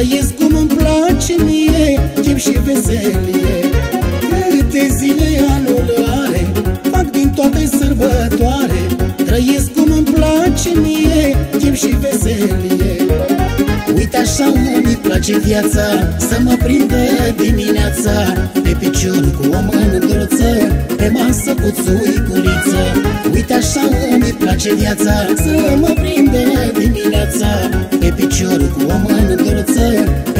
Trăiesc cum îmi place mie timp și veselie. Câte zile anul are Fac din toate sărbătoare. Trăiesc cum îmi place mie timp și veselie. Uite așa îmi place viața Să mă prindă dimineața. Pe picior cu o mândruță Pe masă cu țuiculiță. Uite așa îmi place viața Să mă prindă dimineața. Pe picior cu o mândruță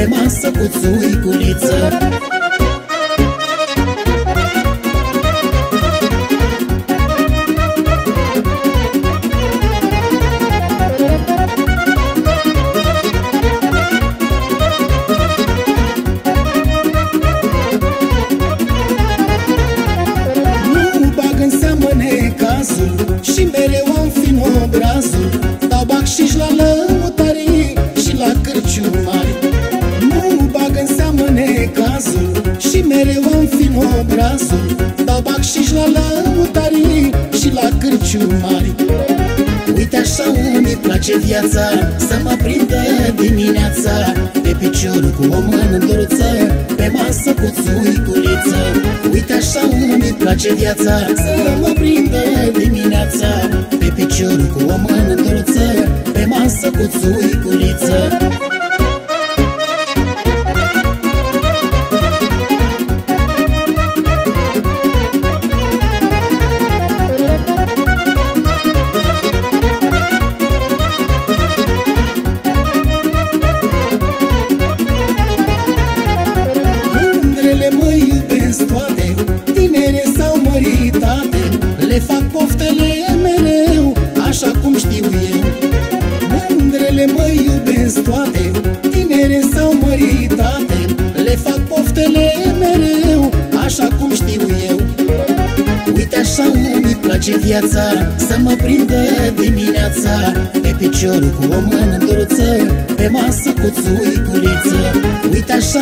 pe masă cu țuiculiță cazul Și mereu fi obrazul Dau bac și la lăutarii Și la cârciumari Uite așa îmi place viața Să mă prindă dimineața. Pe picior cu o mândruță Pe masă cu țuiculiță. Uite așa îmi place viața Să mă prindă Le fac poftele mereu, așa cum știu eu. Mândrele mă iubesc toate, tinere sau măritate. Le fac poftele mereu, așa cum știu eu. Uite așa îmi place viața, să mă prindă dimineața. Pe picior cu o mândruță, pe masă cu țuiculiță. Uite așa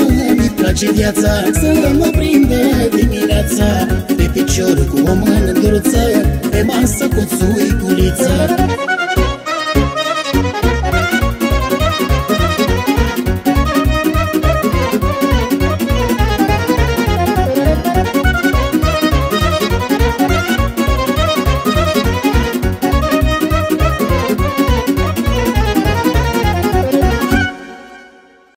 îmi place viața, să mă prindă dimineața Pe picior cu o mândruță, pe masă cu țuiculiță